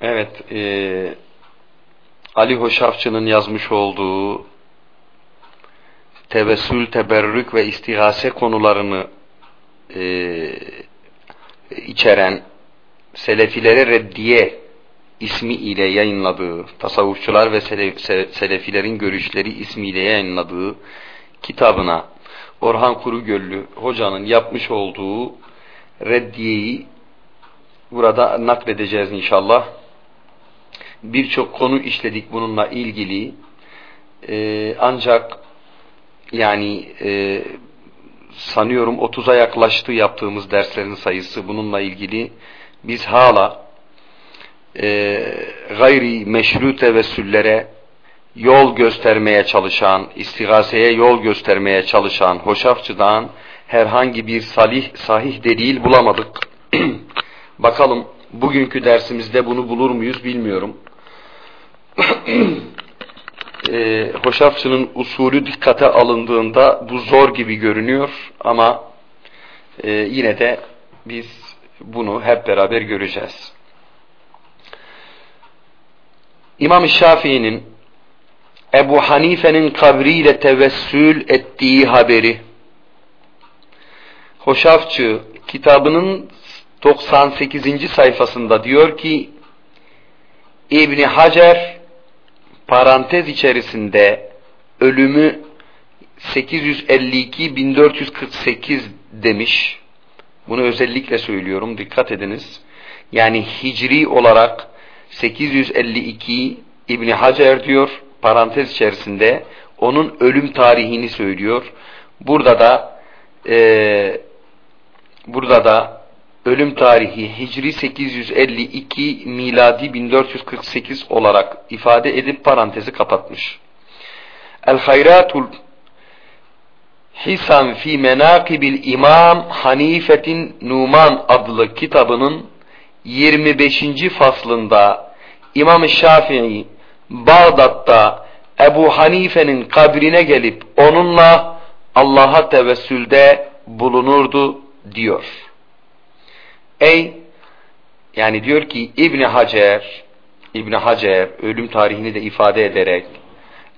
Evet, e, Ali Hoşafçı'nın yazmış olduğu tevessül, teberrük ve istigase konularını e, içeren Selefilere Reddiye ismi ile yayınladığı, tasavvufçular ve selefilerin görüşleri ismiyle yayınladığı kitabına Orhan Kurugöllü hocanın yapmış olduğu reddiyeyi burada nakledeceğiz inşallah. Birçok konu işledik bununla ilgili. Ee, ancak yani e, sanıyorum 30'a yaklaştı yaptığımız derslerin sayısı bununla ilgili. Biz hala e, gayri meşru tevessüllere yol göstermeye çalışan, istigaseye yol göstermeye çalışan hoşafçıdan herhangi bir salih, sahih delil bulamadık. Bakalım bugünkü dersimizde bunu bulur muyuz bilmiyorum. e, hoşafçının usulü dikkate alındığında bu zor gibi görünüyor ama e, yine de biz bunu hep beraber göreceğiz. İmam Şafii'nin Ebu Hanife'nin kabriyle tevessül ettiği haberi Hoşafçı kitabının 98. sayfasında diyor ki İbni Hacer parantez içerisinde ölümü 852-1448 demiş. Bunu özellikle söylüyorum. Dikkat ediniz. Yani hicri olarak 852 İbni Hacer diyor parantez içerisinde onun ölüm tarihini söylüyor. Burada da e, burada da ölüm tarihi Hicri 852 miladi 1448 olarak ifade edip parantezi kapatmış. El Hayratul Hisan fi Menakibil İmam Hanifetin Numan adlı kitabının 25. faslında İmam Şafii Bağdat'ta Ebu Hanife'nin kabrine gelip onunla Allah'a tevessülde bulunurdu diyor. Ey yani diyor ki İbn Hacer İbn Hacer ölüm tarihini de ifade ederek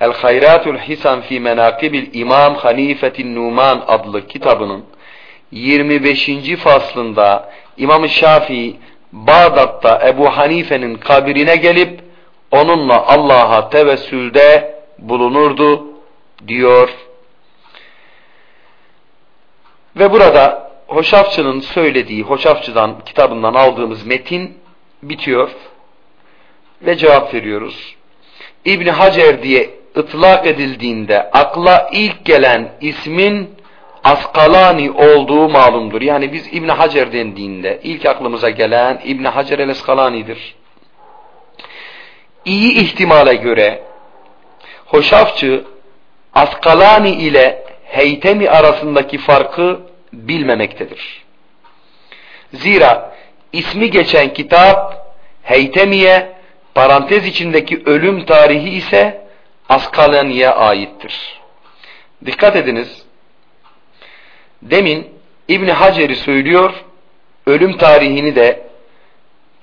El Hayratul Hisan fi Menakibil İmam Hanifetin Numan adlı kitabının 25. faslında İmam Şafii Bağdat'ta Ebu Hanife'nin kabirine gelip onunla Allah'a tevessülde bulunurdu diyor. Ve burada Hoşafçı'nın söylediği, Hoşafçı'dan kitabından aldığımız metin bitiyor ve cevap veriyoruz. İbni Hacer diye ıtlak edildiğinde akla ilk gelen ismin Askalani olduğu malumdur. Yani biz İbn Hacer dendiğinde ilk aklımıza gelen İbn Hacer el Askalani'dir. İyi ihtimale göre Hoşafçı Askalani ile Heytemi arasındaki farkı bilmemektedir. Zira ismi geçen kitap Heytemiye parantez içindeki ölüm tarihi ise Askalani'ye aittir. Dikkat ediniz Demin İbni Hacer'i söylüyor, ölüm tarihini de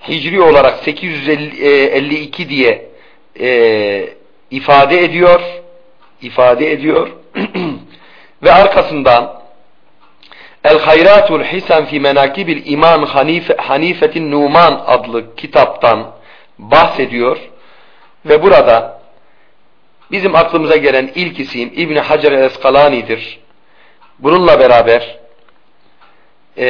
Hicri olarak 852 diye e, ifade ediyor, ifade ediyor ve arkasından El Hayratul Hisan fi Menakibil İmam Hanife, Hanifetin Numan adlı kitaptan bahsediyor ve burada bizim aklımıza gelen ilk isim İbni Hacer el-Eskalani'dir. Bununla beraber e,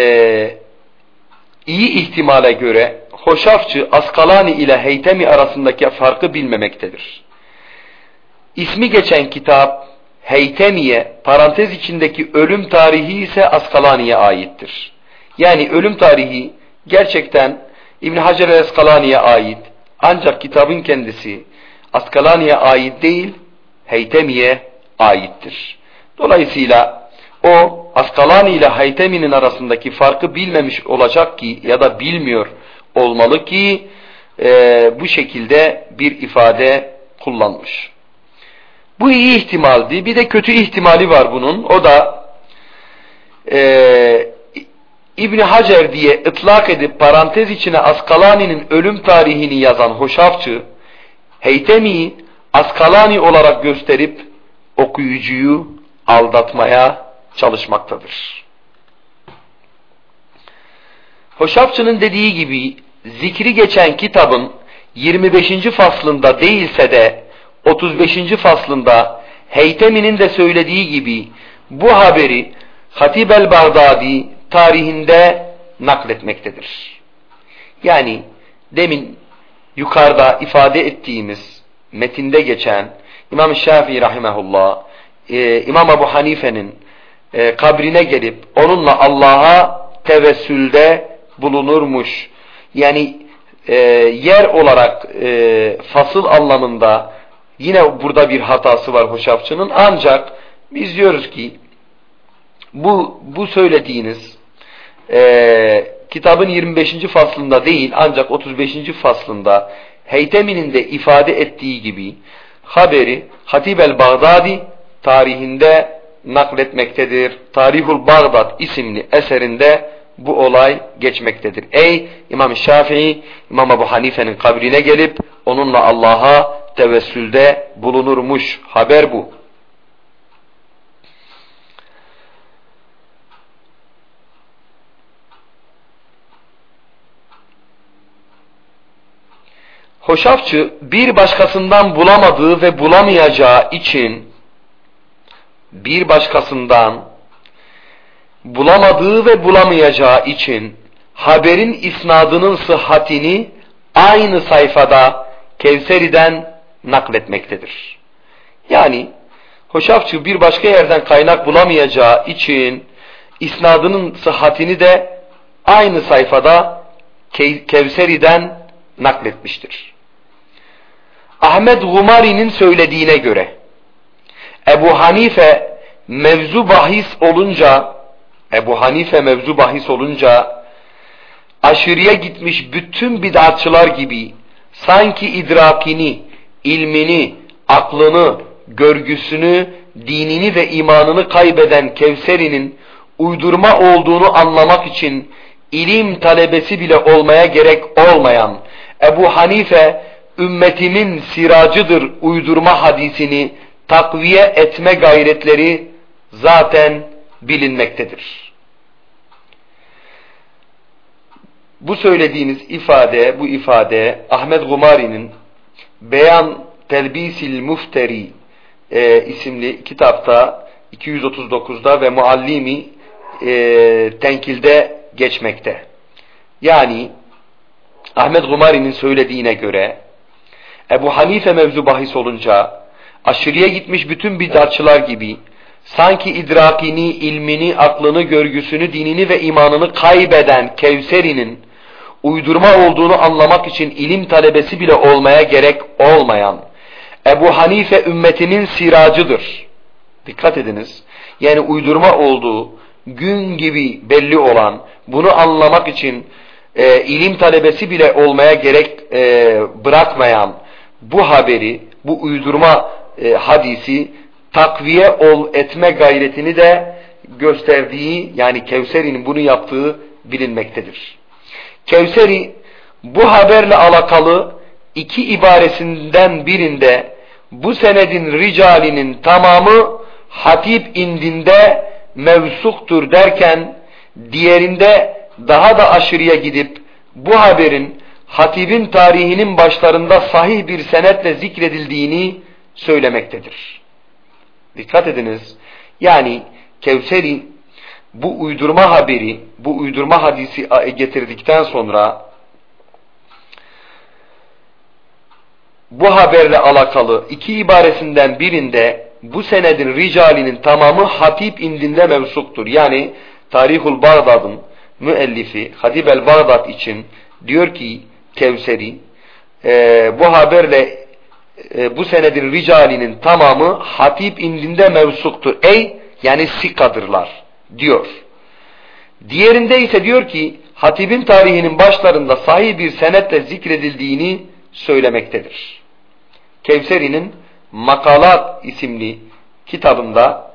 iyi ihtimale göre Hoşafçı Askalani ile Heytemi arasındaki farkı bilmemektedir. İsmi geçen kitap Heytemiye parantez içindeki ölüm tarihi ise Askalani'ye aittir. Yani ölüm tarihi gerçekten İbn Hacer Askalani'ye ait ancak kitabın kendisi Askalani'ye ait değil Heytemiye aittir. Dolayısıyla o Askalani ile Haytemi'nin arasındaki farkı bilmemiş olacak ki ya da bilmiyor olmalı ki e, bu şekilde bir ifade kullanmış. Bu iyi ihtimaldi. Bir de kötü ihtimali var bunun. O da e, İbni Hacer diye ıtlak edip parantez içine Askalani'nin ölüm tarihini yazan hoşafçı, Heytemi'yi Askalani olarak gösterip okuyucuyu aldatmaya çalışmaktadır. Hoşafçı'nın dediği gibi zikri geçen kitabın 25. faslında değilse de 35. faslında Heytemi'nin de söylediği gibi bu haberi Hatib el-Bağdadi tarihinde nakletmektedir. Yani demin yukarıda ifade ettiğimiz metinde geçen İmam Şafii rahimehullah, e, İmam Ebu Hanife'nin e, kabrine gelip onunla Allah'a tevessülde bulunurmuş. Yani e, yer olarak fasıl anlamında yine burada bir hatası var Hoşafçı'nın ancak biz diyoruz ki bu, bu söylediğiniz e, kitabın 25. faslında değil ancak 35. faslında Heytemi'nin de ifade ettiği gibi haberi Hatib el-Bağdadi tarihinde nakletmektedir. Tarihul Bağdat isimli eserinde bu olay geçmektedir. Ey İmam Şafii, İmam Ebu Hanife'nin kabrine gelip onunla Allah'a tevessülde bulunurmuş. Haber bu. Hoşafçı bir başkasından bulamadığı ve bulamayacağı için bir başkasından bulamadığı ve bulamayacağı için haberin isnadının sıhhatini aynı sayfada Kevseri'den nakletmektedir. Yani Hoşafçı bir başka yerden kaynak bulamayacağı için isnadının sıhhatini de aynı sayfada Kevseri'den nakletmiştir. Ahmet Gumari'nin söylediğine göre Ebu Hanife mevzu bahis olunca Ebu Hanife mevzu bahis olunca aşırıya gitmiş bütün bid'atçılar gibi sanki idrakini, ilmini, aklını, görgüsünü, dinini ve imanını kaybeden Kevseri'nin uydurma olduğunu anlamak için ilim talebesi bile olmaya gerek olmayan Ebu Hanife ümmetimin siracıdır uydurma hadisini takviye etme gayretleri zaten bilinmektedir. Bu söylediğiniz ifade, bu ifade Ahmet Gumari'nin Beyan Telbisil Mufteri e, isimli kitapta 239'da ve Muallimi e, tenkilde geçmekte. Yani Ahmet Gumari'nin söylediğine göre Ebu Hanife mevzu bahis olunca aşırıya gitmiş bütün bidatçılar gibi sanki idrakini, ilmini, aklını, görgüsünü, dinini ve imanını kaybeden Kevseri'nin uydurma olduğunu anlamak için ilim talebesi bile olmaya gerek olmayan Ebu Hanife ümmetinin siracıdır. Dikkat ediniz. Yani uydurma olduğu gün gibi belli olan bunu anlamak için e, ilim talebesi bile olmaya gerek e, bırakmayan bu haberi, bu uydurma e, hadisi takviye ol etme gayretini de gösterdiği yani Kevseri'nin bunu yaptığı bilinmektedir. Kevseri bu haberle alakalı iki ibaresinden birinde bu senedin ricalinin tamamı hatip indinde mevsuktur derken diğerinde daha da aşırıya gidip bu haberin hatibin tarihinin başlarında sahih bir senetle zikredildiğini söylemektedir. Dikkat ediniz. Yani Kevseri bu uydurma haberi, bu uydurma hadisi getirdikten sonra bu haberle alakalı iki ibaresinden birinde bu senedin ricalinin tamamı hatip indinde mevsuktur. Yani Tarihul Bağdad'ın müellifi Hatib el-Bağdad için diyor ki Kevseri e, bu haberle e, bu senedin ricalinin tamamı hatip indinde mevsuktur. Ey yani sikadırlar diyor. Diğerinde ise diyor ki hatibin tarihinin başlarında sahih bir senetle zikredildiğini söylemektedir. Kevseri'nin Makalat isimli kitabında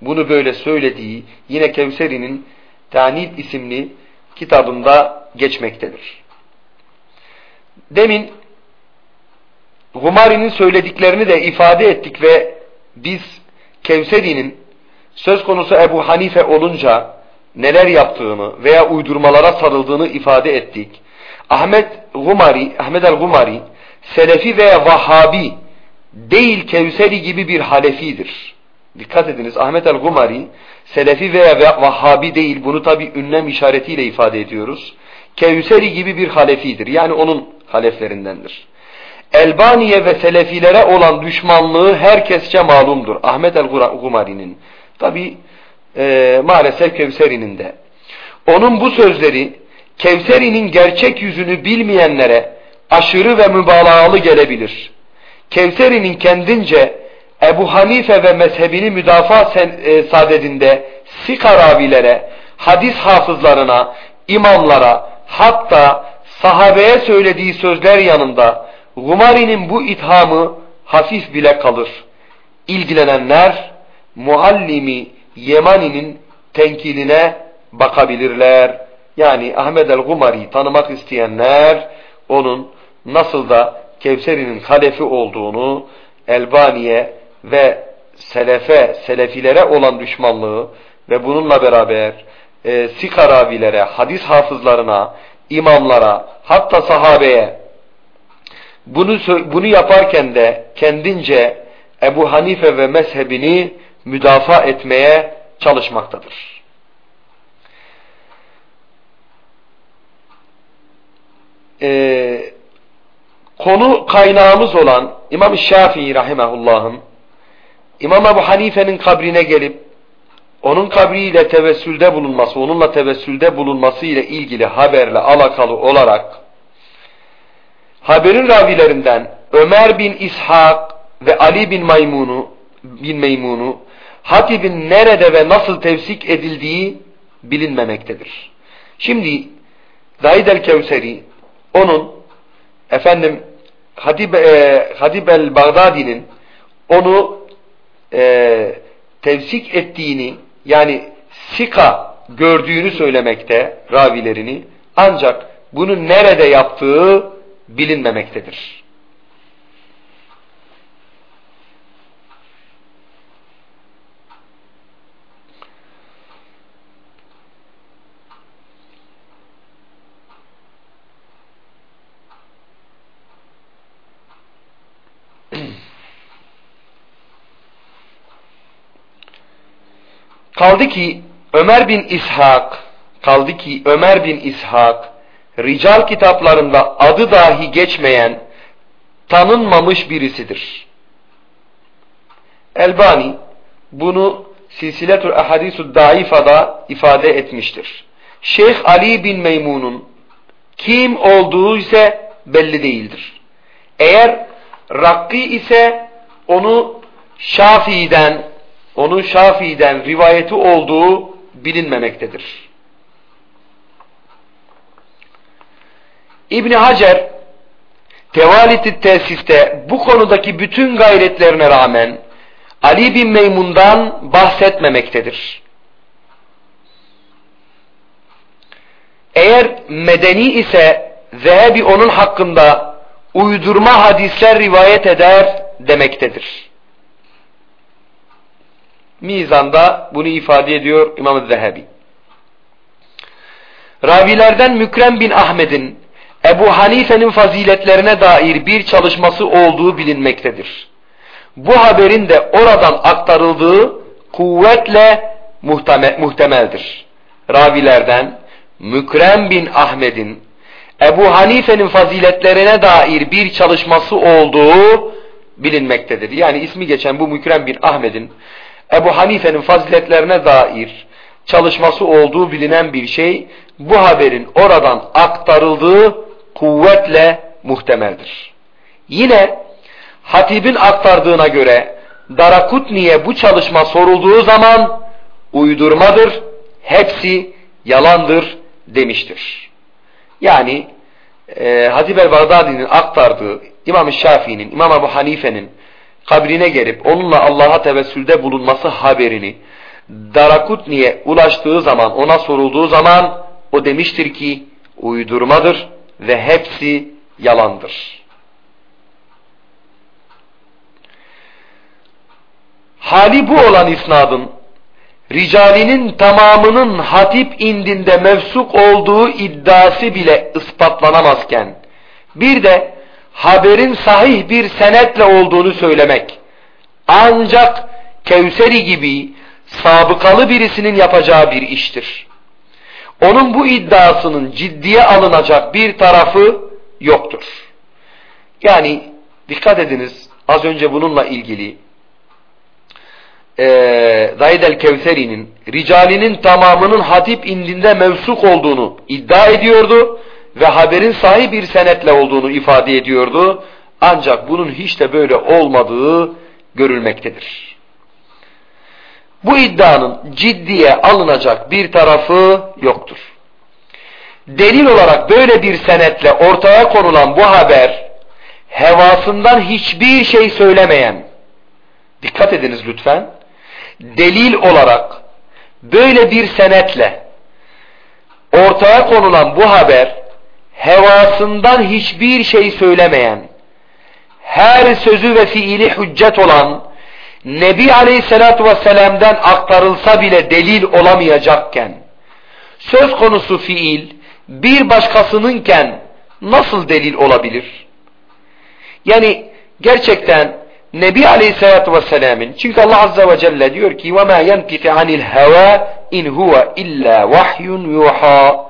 bunu böyle söylediği yine Kevseri'nin Tanit isimli kitabında geçmektedir. Demin Humari'nin söylediklerini de ifade ettik ve biz Kevseri'nin söz konusu Ebu Hanife olunca neler yaptığını veya uydurmalara sarıldığını ifade ettik. Ahmet Gumari, Ahmet el-Gumari Selefi veya Vahhabi değil Kevseri gibi bir Halefidir. Dikkat ediniz Ahmet el-Gumari Selefi veya Vahhabi değil bunu tabi ünlem işaretiyle ifade ediyoruz. Kevseri gibi bir halefidir. Yani onun haleflerindendir. Elbaniye ve Selefilere olan düşmanlığı herkesçe malumdur. Ahmet el-Gumari'nin. Tabi e, maalesef Kevseri'nin de. Onun bu sözleri Kevseri'nin gerçek yüzünü bilmeyenlere aşırı ve mübalağalı gelebilir. Kevseri'nin kendince Ebu Hanife ve mezhebini müdafaa e, sadedinde Sika ravilere, hadis hafızlarına, imamlara, hatta sahabeye söylediği sözler yanında Gumari'nin bu ithamı hafif bile kalır. İlgilenenler muallimi Yemani'nin tenkiline bakabilirler. Yani Ahmed el-Gumari tanımak isteyenler onun nasıl da Kevseri'nin halefi olduğunu Elbaniye ve Selefe, Selefilere olan düşmanlığı ve bununla beraber e, Sikaravilere, hadis hafızlarına, imamlara, hatta sahabeye bunu, bunu yaparken de kendince Ebu Hanife ve mezhebini müdafaa etmeye çalışmaktadır. Ee, konu kaynağımız olan İmam Şafii rahimehullah'ın İmam Ebu Hanife'nin kabrine gelip onun kabriyle tevessülde bulunması, onunla tevessülde bulunması ile ilgili haberle alakalı olarak haberin ravilerinden Ömer bin İshak ve Ali bin Maymun'u bin Meymun'u Hatib'in nerede ve nasıl tevsik edildiği bilinmemektedir. Şimdi Zaid el-Kevseri onun efendim Hatib, e, Hatib el-Bagdadi'nin onu e, tevsik ettiğini yani sika gördüğünü söylemekte ravilerini ancak bunu nerede yaptığı bilinmemektedir. Kaldı ki Ömer bin İshak, kaldı ki Ömer bin İshak, rical kitaplarında adı dahi geçmeyen, tanınmamış birisidir. Elbani bunu Silsiletul Ahadisud Daifa'da ifade etmiştir. Şeyh Ali bin Meymun'un kim olduğu ise belli değildir. Eğer Rakki ise onu Şafii'den onun Şafii'den rivayeti olduğu bilinmemektedir. İbn Hacer Tevalit-i Tesis'te bu konudaki bütün gayretlerine rağmen Ali bin Meymun'dan bahsetmemektedir. Eğer medeni ise Zehebi onun hakkında uydurma hadisler rivayet eder demektedir. Mizan'da bunu ifade ediyor İmam-ı Zehebi. Ravilerden Mükrem bin Ahmet'in Ebu Hanife'nin faziletlerine dair bir çalışması olduğu bilinmektedir. Bu haberin de oradan aktarıldığı kuvvetle muhtemeldir. Ravilerden Mükrem bin Ahmet'in Ebu Hanife'nin faziletlerine dair bir çalışması olduğu bilinmektedir. Yani ismi geçen bu Mükrem bin Ahmet'in Ebu Hanife'nin faziletlerine dair çalışması olduğu bilinen bir şey bu haberin oradan aktarıldığı kuvvetle muhtemeldir. Yine Hatib'in aktardığına göre Darakutni'ye bu çalışma sorulduğu zaman uydurmadır, hepsi yalandır demiştir. Yani e, Hatib el-Bağdadi'nin aktardığı İmam-ı Şafii'nin, İmam Ebu Hanife'nin kabrine gelip onunla Allah'a tevessülde bulunması haberini Darakutni'ye ulaştığı zaman, ona sorulduğu zaman O demiştir ki uydurmadır ve hepsi yalandır. Hali bu olan isnadın ricalinin tamamının hatip indinde mevsuk olduğu iddiası bile ispatlanamazken bir de haberin sahih bir senetle olduğunu söylemek ancak Kevseri gibi sabıkalı birisinin yapacağı bir iştir. Onun bu iddiasının ciddiye alınacak bir tarafı yoktur. Yani dikkat ediniz az önce bununla ilgili e, Zaid el-Kevseri'nin ricalinin tamamının hatip indinde mevsuk olduğunu iddia ediyordu ve haberin sahih bir senetle olduğunu ifade ediyordu. Ancak bunun hiç de böyle olmadığı görülmektedir. Bu iddianın ciddiye alınacak bir tarafı yoktur. Delil olarak böyle bir senetle ortaya konulan bu haber hevasından hiçbir şey söylemeyen dikkat ediniz lütfen delil olarak böyle bir senetle ortaya konulan bu haber hevasından hiçbir şey söylemeyen her sözü ve fiili hüccet olan Nebi Aleyhisselatü Vesselam'dan aktarılsa bile delil olamayacakken söz konusu fiil bir başkasınınken nasıl delil olabilir? Yani gerçekten Nebi Aleyhisselatü Vesselam'ın çünkü Allah Azze ve Celle diyor ki وَمَا يَنْتِقِ عَنِ الْهَوَى اِنْ هُوَ اِلَّا وَحْيٌ يُوحَى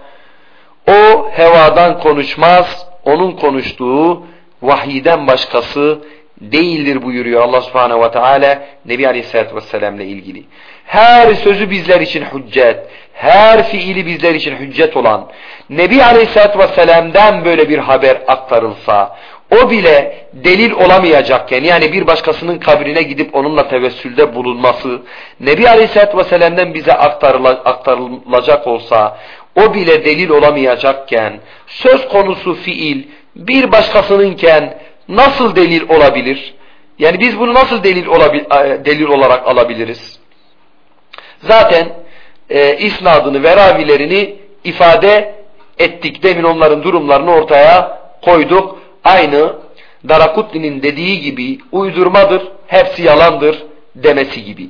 o hevadan konuşmaz, onun konuştuğu vahiyden başkası değildir buyuruyor Allah Subhanahu ve Teala Nebi Aleyhisselatü Vesselam ile ilgili. Her sözü bizler için hüccet, her fiili bizler için hüccet olan Nebi Aleyhisselatü Vesselam'dan böyle bir haber aktarılsa, o bile delil olamayacakken yani bir başkasının kabrine gidip onunla tevessülde bulunması Nebi Aleyhisselatü Vesselam'dan bize aktarılacak olsa o bile delil olamayacakken söz konusu fiil bir başkasınınken nasıl delil olabilir? Yani biz bunu nasıl delil, delil olarak alabiliriz? Zaten e, isnadını ve ravilerini ifade ettik. Demin onların durumlarını ortaya koyduk. Aynı Darakutni'nin dediği gibi uydurmadır, hepsi yalandır demesi gibi.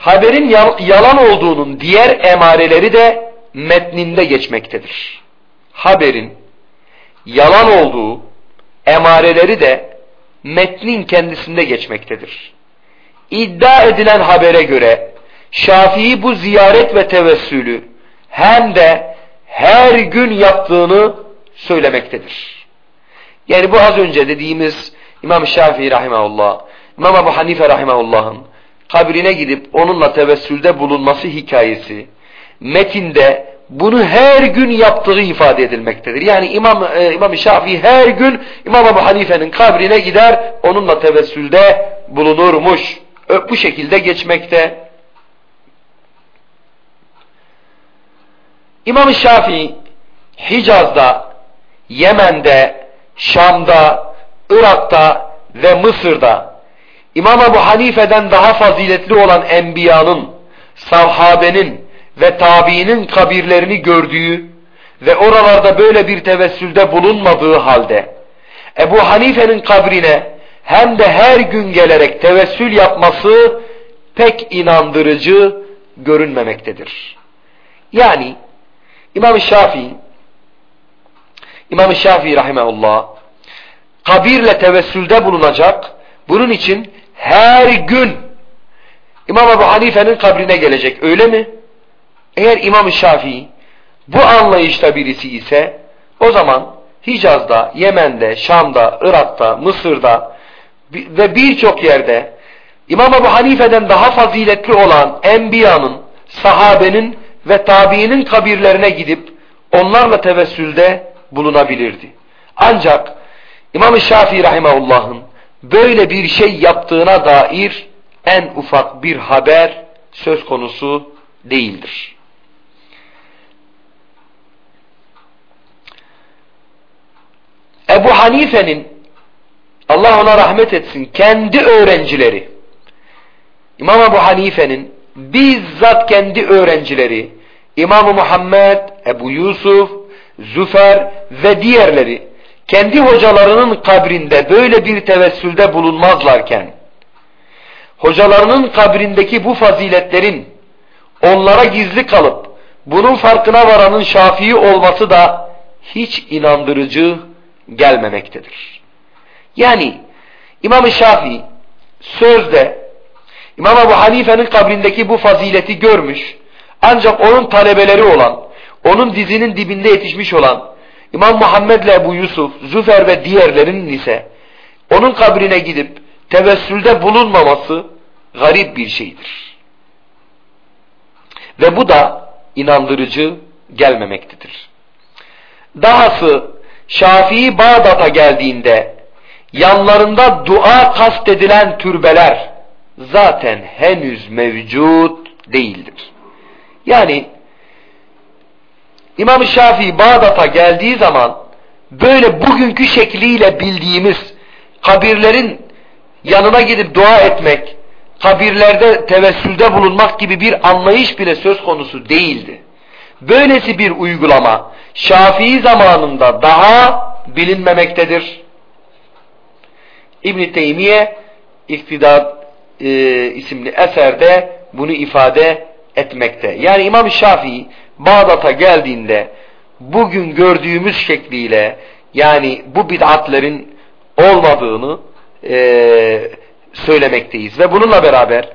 Haberin yalan olduğunun diğer emareleri de metninde geçmektedir. Haberin yalan olduğu emareleri de metnin kendisinde geçmektedir. İddia edilen habere göre Şafii bu ziyaret ve tevessülü hem de her gün yaptığını söylemektedir. Yani bu az önce dediğimiz İmam Şafii rahimahullah, İmam Ebu Hanife rahimahullah'ın kabrine gidip onunla tevessülde bulunması hikayesi metinde bunu her gün yaptığı ifade edilmektedir. Yani İmam e, İmam Şafii her gün İmam Ebu Hanife'nin kabrine gider, onunla tevessülde bulunurmuş. Bu şekilde geçmekte. İmam Şafii Hicaz'da, Yemen'de, Şam'da, Irak'ta ve Mısır'da İmam Ebu Hanife'den daha faziletli olan enbiyanın, sahabenin ve tabiinin kabirlerini gördüğü ve oralarda böyle bir tevessülde bulunmadığı halde Ebu Hanife'nin kabrine hem de her gün gelerek tevessül yapması pek inandırıcı görünmemektedir. Yani İmam Şafii İmam Şafii rahimehullah kabirle tevessülde bulunacak. Bunun için her gün İmam Ebu Hanife'nin kabrine gelecek. Öyle mi? Eğer İmam Şafii bu anlayışta birisi ise o zaman Hicaz'da, Yemen'de, Şam'da, Irak'ta, Mısır'da ve birçok yerde İmam Ebu Hanife'den daha faziletli olan enbiyanın, sahabenin ve tabiinin kabirlerine gidip onlarla tevessülde bulunabilirdi. Ancak İmam-ı Şafii Rahimahullah'ın böyle bir şey yaptığına dair en ufak bir haber söz konusu değildir. Ebu Hanife'nin Allah ona rahmet etsin kendi öğrencileri İmam Ebu Hanife'nin bizzat kendi öğrencileri İmam Muhammed, Ebu Yusuf, Züfer ve diğerleri kendi hocalarının kabrinde böyle bir tevessülde bulunmazlarken hocalarının kabrindeki bu faziletlerin onlara gizli kalıp bunun farkına varanın Şafii olması da hiç inandırıcı gelmemektedir. Yani İmam-ı Şafii sözde İmam Ebu Hanife'nin kabrindeki bu fazileti görmüş ancak onun talebeleri olan onun dizinin dibinde yetişmiş olan İmam Muhammed ile Ebu Yusuf, Züfer ve diğerlerinin ise onun kabrine gidip tevessülde bulunmaması garip bir şeydir. Ve bu da inandırıcı gelmemektedir. Dahası Şafii Bağdat'a geldiğinde yanlarında dua kastedilen türbeler zaten henüz mevcut değildir. Yani İmam Şafii Bağdat'a geldiği zaman böyle bugünkü şekliyle bildiğimiz kabirlerin yanına gidip dua etmek, kabirlerde tevessülde bulunmak gibi bir anlayış bile söz konusu değildi. Böylesi bir uygulama Şafii zamanında daha bilinmemektedir. İbn-i Teymiye İktidar e, isimli eserde bunu ifade etmekte. Yani İmam Şafii Bağdat'a geldiğinde bugün gördüğümüz şekliyle yani bu bid'atlerin olmadığını e, söylemekteyiz. Ve bununla beraber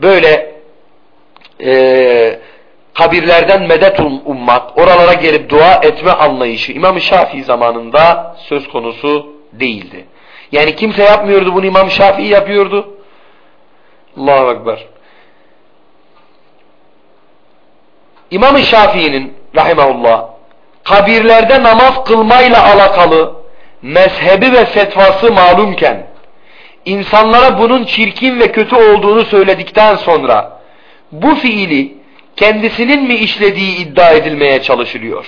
böyle e, kabirlerden medet um, ummak, oralara gelip dua etme anlayışı İmam Şafii zamanında söz konusu değildi. Yani kimse yapmıyordu bunu İmam Şafii yapıyordu. Allahu Ekber. İmam Şafii'nin rahimahullah kabirlerde namaz kılmayla alakalı mezhebi ve fetvası malumken insanlara bunun çirkin ve kötü olduğunu söyledikten sonra bu fiili kendisinin mi işlediği iddia edilmeye çalışılıyor.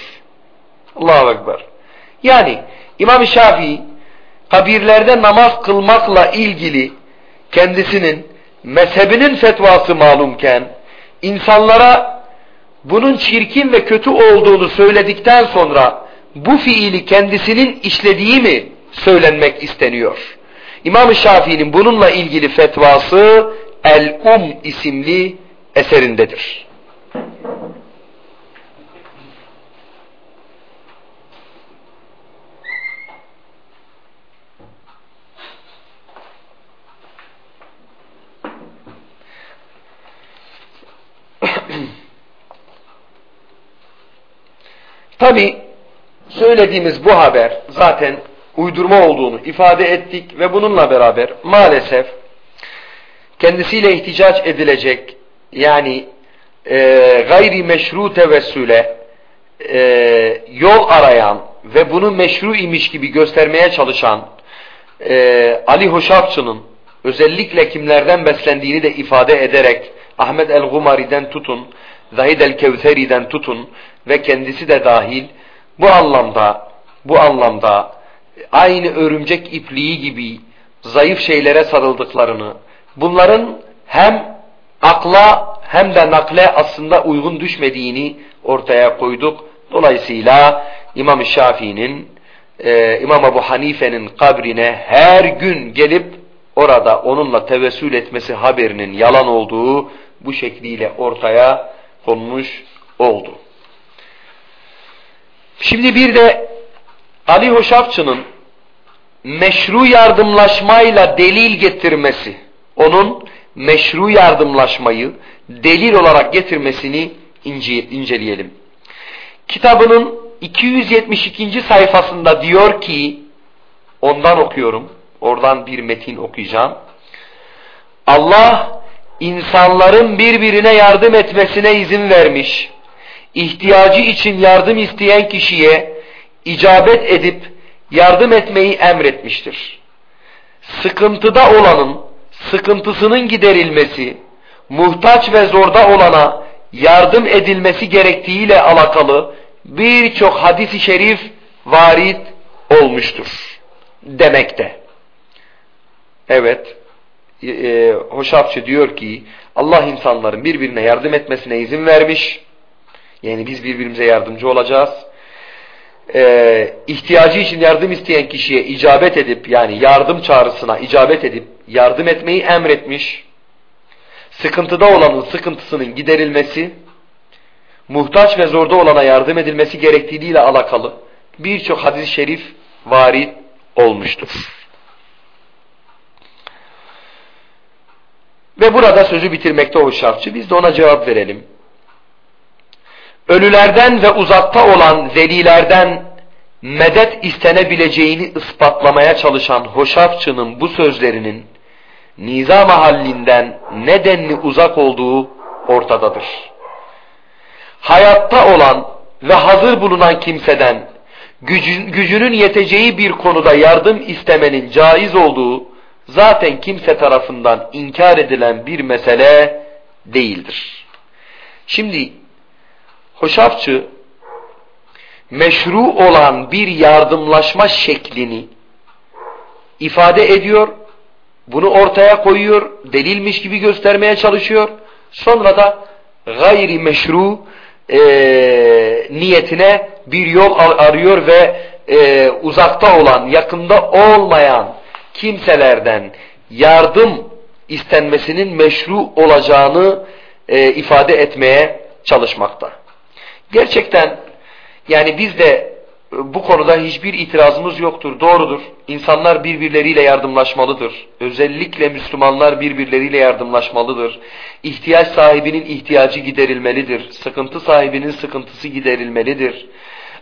Allahu Ekber. Yani İmam Şafii kabirlerde namaz kılmakla ilgili kendisinin mezhebinin fetvası malumken insanlara bunun çirkin ve kötü olduğunu söyledikten sonra bu fiili kendisinin işlediği mi söylenmek isteniyor? İmam Şafii'nin bununla ilgili fetvası El-Um isimli eserindedir. Tabi söylediğimiz bu haber zaten uydurma olduğunu ifade ettik ve bununla beraber maalesef kendisiyle ihticac edilecek yani e, gayri meşru tevessüle e, yol arayan ve bunu meşru imiş gibi göstermeye çalışan e, Ali Hoşafçı'nın özellikle kimlerden beslendiğini de ifade ederek Ahmet el-Gumari'den tutun, Zahid el-Kevseri'den tutun ve kendisi de dahil bu anlamda bu anlamda aynı örümcek ipliği gibi zayıf şeylere sarıldıklarını, bunların hem akla hem de nakle aslında uygun düşmediğini ortaya koyduk. Dolayısıyla İmam Şafii'nin, e, İmam Ebu Hanife'nin kabrine her gün gelip orada onunla tevessül etmesi haberinin yalan olduğu bu şekliyle ortaya konmuş oldu. Şimdi bir de Ali Hoşafçı'nın meşru yardımlaşmayla delil getirmesi, onun meşru yardımlaşmayı delil olarak getirmesini ince, inceleyelim. Kitabının 272. sayfasında diyor ki, ondan okuyorum, oradan bir metin okuyacağım. Allah insanların birbirine yardım etmesine izin vermiş, ihtiyacı için yardım isteyen kişiye icabet edip yardım etmeyi emretmiştir. Sıkıntıda olanın sıkıntısının giderilmesi, muhtaç ve zorda olana yardım edilmesi gerektiğiyle alakalı birçok hadis-i şerif varit olmuştur demekte. Evet, e, Hoşafçı diyor ki Allah insanların birbirine yardım etmesine izin vermiş. Yani biz birbirimize yardımcı olacağız. Ee, ihtiyacı için yardım isteyen kişiye icabet edip yani yardım çağrısına icabet edip yardım etmeyi emretmiş. Sıkıntıda olanın sıkıntısının giderilmesi, muhtaç ve zorda olana yardım edilmesi gerektiğiyle alakalı birçok hadis-i şerif varit olmuştur. Ve burada sözü bitirmekte o şartçı. Biz de ona cevap verelim. Ölülerden ve uzakta olan velilerden medet istenebileceğini ispatlamaya çalışan hoşafçının bu sözlerinin niza mahallinden nedenli uzak olduğu ortadadır. Hayatta olan ve hazır bulunan kimseden gücün, gücünün yeteceği bir konuda yardım istemenin caiz olduğu zaten kimse tarafından inkar edilen bir mesele değildir. Şimdi hoşafçı meşru olan bir yardımlaşma şeklini ifade ediyor, bunu ortaya koyuyor, delilmiş gibi göstermeye çalışıyor. Sonra da gayri meşru e, niyetine bir yol arıyor ve e, uzakta olan, yakında olmayan kimselerden yardım istenmesinin meşru olacağını e, ifade etmeye çalışmakta. Gerçekten yani biz de e, bu konuda hiçbir itirazımız yoktur. Doğrudur. İnsanlar birbirleriyle yardımlaşmalıdır. Özellikle Müslümanlar birbirleriyle yardımlaşmalıdır. İhtiyaç sahibinin ihtiyacı giderilmelidir. Sıkıntı sahibinin sıkıntısı giderilmelidir.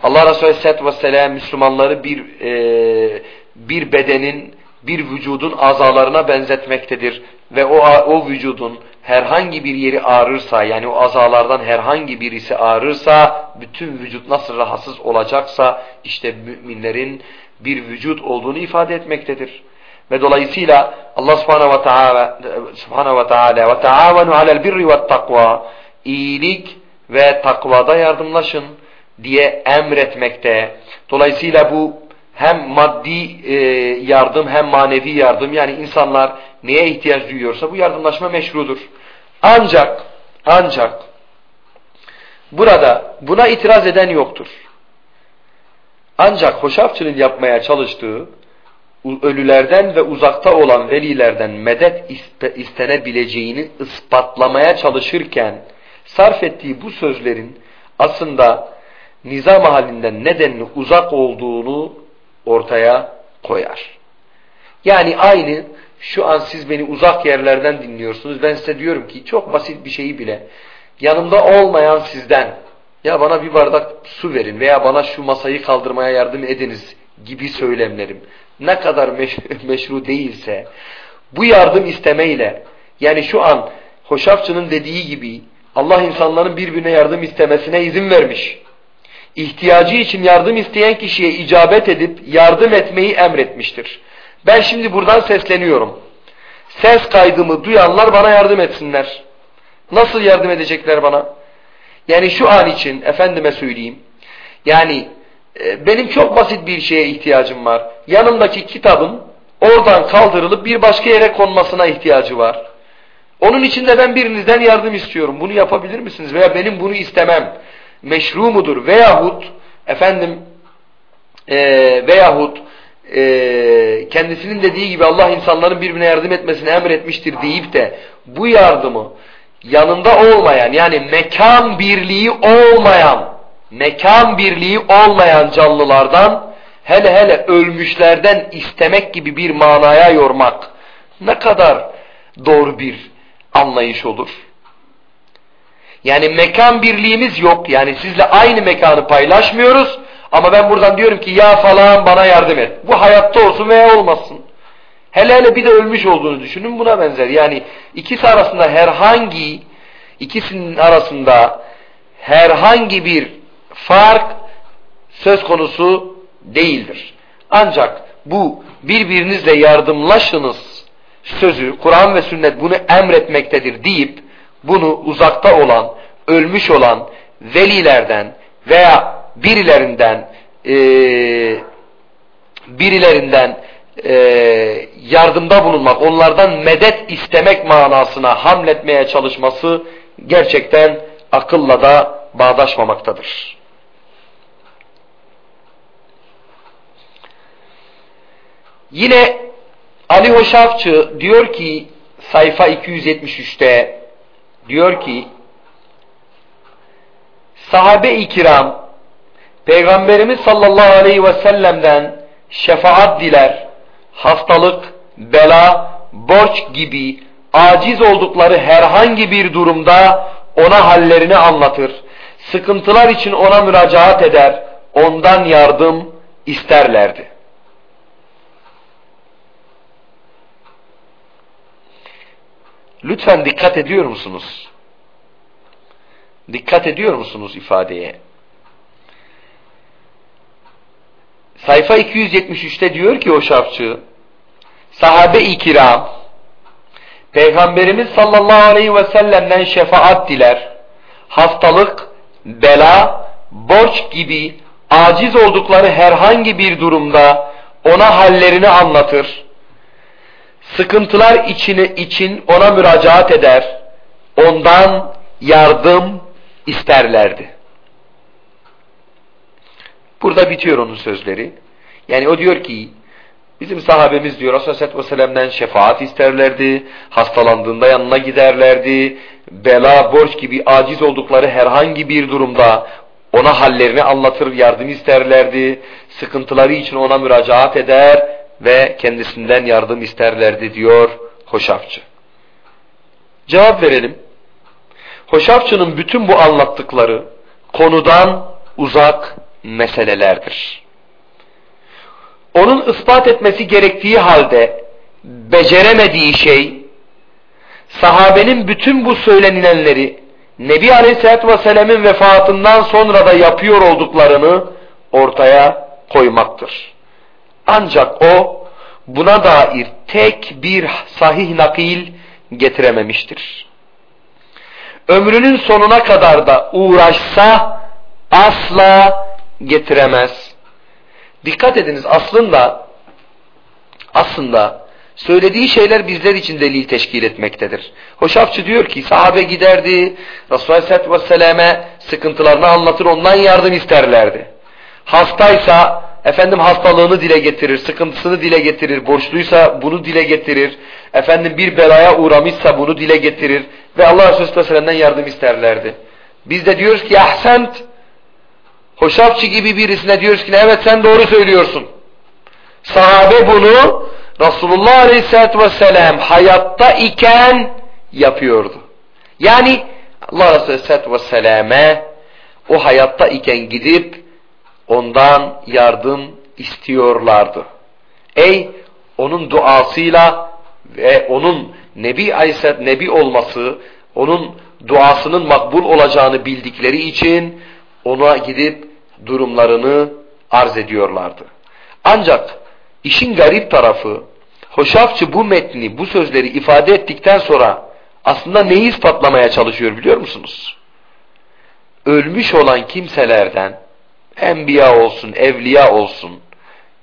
Allah Resulü Aleyhisselatü Vesselam Müslümanları bir, e, bir bedenin bir vücudun azalarına benzetmektedir. Ve o, o vücudun herhangi bir yeri ağrırsa yani o azalardan herhangi birisi ağrırsa bütün vücut nasıl rahatsız olacaksa işte müminlerin bir vücut olduğunu ifade etmektedir. Ve dolayısıyla Allah subhanahu ve teala subhanahu ve teala ve taavenu alel birri ve takva iyilik ve takvada yardımlaşın diye emretmekte. Dolayısıyla bu hem maddi e, yardım hem manevi yardım yani insanlar neye ihtiyaç duyuyorsa bu yardımlaşma meşrudur. Ancak ancak burada buna itiraz eden yoktur. Ancak hoşafçının yapmaya çalıştığı ölülerden ve uzakta olan velilerden medet istenebileceğini ispatlamaya çalışırken sarf ettiği bu sözlerin aslında nizam halinden nedenli uzak olduğunu ortaya koyar. Yani aynı şu an siz beni uzak yerlerden dinliyorsunuz. Ben size diyorum ki çok basit bir şeyi bile yanımda olmayan sizden ya bana bir bardak su verin veya bana şu masayı kaldırmaya yardım ediniz gibi söylemlerim ne kadar meş meşru değilse bu yardım istemeyle yani şu an Hoşafçı'nın dediği gibi Allah insanların birbirine yardım istemesine izin vermiş ihtiyacı için yardım isteyen kişiye icabet edip yardım etmeyi emretmiştir. Ben şimdi buradan sesleniyorum. Ses kaydımı duyanlar bana yardım etsinler. Nasıl yardım edecekler bana? Yani şu an için efendime söyleyeyim. Yani e, benim çok basit bir şeye ihtiyacım var. Yanımdaki kitabın oradan kaldırılıp bir başka yere konmasına ihtiyacı var. Onun için de ben birinizden yardım istiyorum. Bunu yapabilir misiniz? Veya benim bunu istemem meşru mudur veyahut efendim e, veyahut e, kendisinin dediği gibi Allah insanların birbirine yardım etmesini emretmiştir deyip de bu yardımı yanında olmayan yani mekan birliği olmayan mekan birliği olmayan canlılardan hele hele ölmüşlerden istemek gibi bir manaya yormak ne kadar doğru bir anlayış olur. Yani mekan birliğimiz yok. Yani sizle aynı mekanı paylaşmıyoruz. Ama ben buradan diyorum ki ya falan bana yardım et. Bu hayatta olsun veya olmasın. Hele hele bir de ölmüş olduğunu düşünün buna benzer. Yani ikisi arasında herhangi ikisinin arasında herhangi bir fark söz konusu değildir. Ancak bu birbirinizle yardımlaşınız sözü Kur'an ve sünnet bunu emretmektedir deyip bunu uzakta olan, ölmüş olan velilerden veya birilerinden e, birilerinden e, yardımda bulunmak, onlardan medet istemek manasına hamletmeye çalışması gerçekten akılla da bağdaşmamaktadır. Yine Ali Hoşafçı diyor ki sayfa 273'te diyor ki sahabe-i kiram Peygamberimiz sallallahu aleyhi ve sellem'den şefaat diler, hastalık, bela, borç gibi aciz oldukları herhangi bir durumda ona hallerini anlatır. Sıkıntılar için ona müracaat eder, ondan yardım isterlerdi. Lütfen dikkat ediyor musunuz? Dikkat ediyor musunuz ifadeye? Sayfa 273'te diyor ki o şarfçı, sahabe-i kiram, Peygamberimiz sallallahu aleyhi ve sellem'den şefaat diler, hastalık, bela, borç gibi aciz oldukları herhangi bir durumda ona hallerini anlatır, sıkıntılar içine, için ona müracaat eder, ondan yardım isterlerdi. Burada bitiyor onun sözleri. Yani o diyor ki bizim sahabemiz diyor Aleyhisselatü Vesselam'dan şefaat isterlerdi. Hastalandığında yanına giderlerdi. Bela, borç gibi aciz oldukları herhangi bir durumda ona hallerini anlatır, yardım isterlerdi. Sıkıntıları için ona müracaat eder ve kendisinden yardım isterlerdi diyor Hoşafçı. Cevap verelim. Hoşafçı'nın bütün bu anlattıkları konudan uzak meselelerdir. Onun ispat etmesi gerektiği halde beceremediği şey sahabenin bütün bu söylenilenleri Nebi Aleyhisselatü Vesselam'ın vefatından sonra da yapıyor olduklarını ortaya koymaktır. Ancak o buna dair tek bir sahih nakil getirememiştir. Ömrünün sonuna kadar da uğraşsa asla getiremez. Dikkat ediniz aslında aslında söylediği şeyler bizler için delil teşkil etmektedir. Hoşafçı diyor ki sahabe giderdi Resulullah Aleyhisselatü Vesselam'e sıkıntılarını anlatır ondan yardım isterlerdi. Hastaysa efendim hastalığını dile getirir, sıkıntısını dile getirir, borçluysa bunu dile getirir, efendim bir belaya uğramışsa bunu dile getirir ve Allah Resulü Aleyhisselam'dan yardım isterlerdi. Biz de diyoruz ki ahsent hoşafçı gibi birisine diyoruz ki evet sen doğru söylüyorsun. Sahabe bunu Resulullah Aleyhisselatü Vesselam hayatta iken yapıyordu. Yani Allah Resulü Aleyhisselatü Vesselam'e o hayatta iken gidip ondan yardım istiyorlardı. Ey onun duasıyla ve onun Nebi Aleyhisselatü Nebi olması, onun duasının makbul olacağını bildikleri için ona gidip durumlarını arz ediyorlardı. Ancak işin garip tarafı Hoşafçı bu metni, bu sözleri ifade ettikten sonra aslında neyi ispatlamaya çalışıyor biliyor musunuz? Ölmüş olan kimselerden enbiya olsun, evliya olsun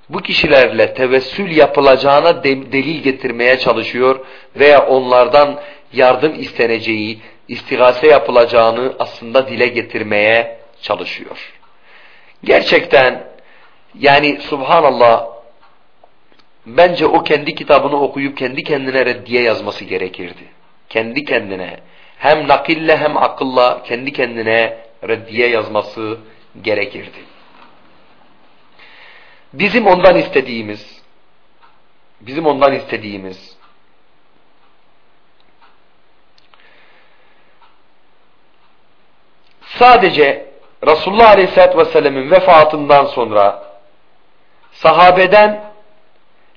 bu kişilerle tevessül yapılacağına delil getirmeye çalışıyor veya onlardan yardım isteneceği, istigase yapılacağını aslında dile getirmeye çalışıyor. Gerçekten yani subhanallah bence o kendi kitabını okuyup kendi kendine reddiye yazması gerekirdi. Kendi kendine hem nakille hem akılla kendi kendine reddiye yazması gerekirdi. Bizim ondan istediğimiz bizim ondan istediğimiz sadece Resulullah Aleyhisselatü Vesselam'ın vefatından sonra sahabeden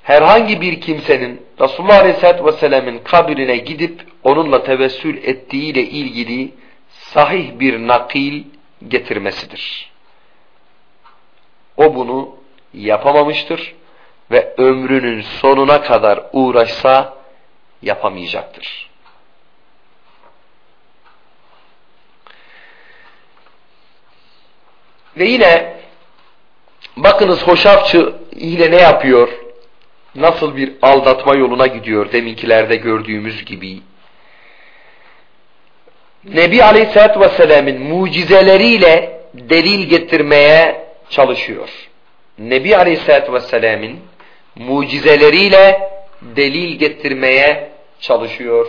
herhangi bir kimsenin Resulullah Aleyhisselatü Vesselam'ın kabrine gidip onunla tevessül ettiğiyle ilgili sahih bir nakil getirmesidir. O bunu yapamamıştır ve ömrünün sonuna kadar uğraşsa yapamayacaktır. Ve yine bakınız hoşafçı yine ne yapıyor? nasıl bir aldatma yoluna gidiyor deminkilerde gördüğümüz gibi. Nebi Aleyhisselatü Vesselam'ın mucizeleriyle delil getirmeye çalışıyor. Nebi Aleyhisselatü Vesselam'ın mucizeleriyle delil getirmeye çalışıyor.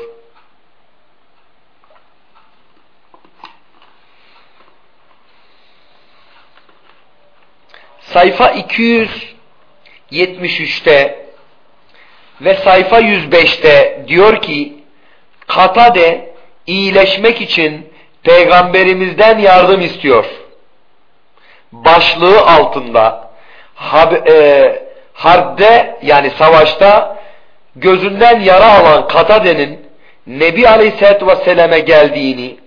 Sayfa 273'te ve sayfa 105'te diyor ki Katade iyileşmek için peygamberimizden yardım istiyor. Başlığı altında hab, e, harpte yani savaşta gözünden yara alan Katade'nin Nebi Aleyhisselatü Vesselam'e geldiğini,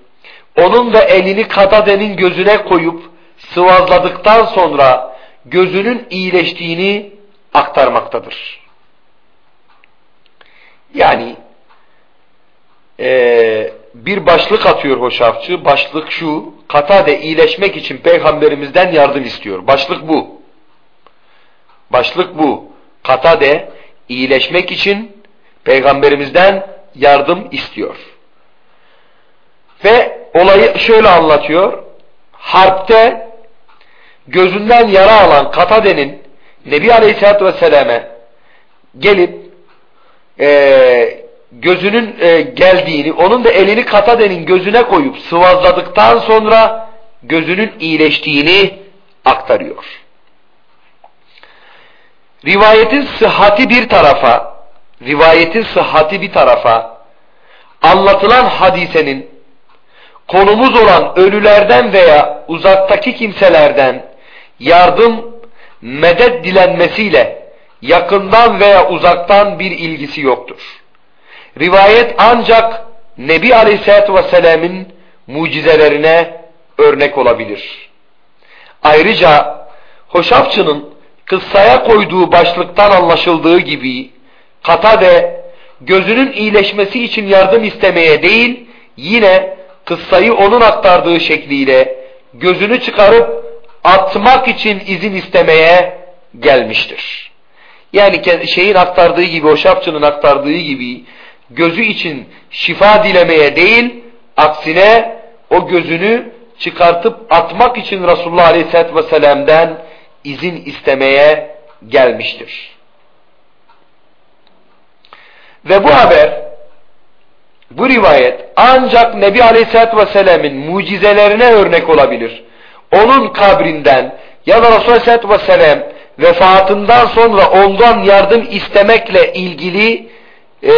onun da elini Katade'nin gözüne koyup sıvazladıktan sonra gözünün iyileştiğini aktarmaktadır. Yani e, bir başlık atıyor hoşafçı. Başlık şu. Katade iyileşmek için peygamberimizden yardım istiyor. Başlık bu. Başlık bu. Katade iyileşmek için peygamberimizden yardım istiyor. Ve olayı şöyle anlatıyor. Harpte gözünden yara alan Katade'nin Nebi Aleyhisselatü Vesselam'e gelip e, gözünün e, geldiğini, onun da elini Katade'nin gözüne koyup sıvazladıktan sonra gözünün iyileştiğini aktarıyor. Rivayetin sıhhati bir tarafa, rivayetin sıhhati bir tarafa, anlatılan hadisenin konumuz olan ölülerden veya uzaktaki kimselerden yardım, medet dilenmesiyle yakından veya uzaktan bir ilgisi yoktur. Rivayet ancak Nebi Aleyhisselatü Vesselam'ın mucizelerine örnek olabilir. Ayrıca Hoşafçı'nın kıssaya koyduğu başlıktan anlaşıldığı gibi Katade gözünün iyileşmesi için yardım istemeye değil yine kıssayı onun aktardığı şekliyle gözünü çıkarıp atmak için izin istemeye gelmiştir. Yani şeyin aktardığı gibi, o şapçının aktardığı gibi gözü için şifa dilemeye değil, aksine o gözünü çıkartıp atmak için Resulullah Aleyhisselatü Vesselam'dan izin istemeye gelmiştir. Ve bu haber, bu rivayet ancak Nebi Aleyhisselatü Vesselam'ın mucizelerine örnek olabilir. Onun kabrinden ya da Resulullah Aleyhisselatü Vesselam vefatından sonra ondan yardım istemekle ilgili e,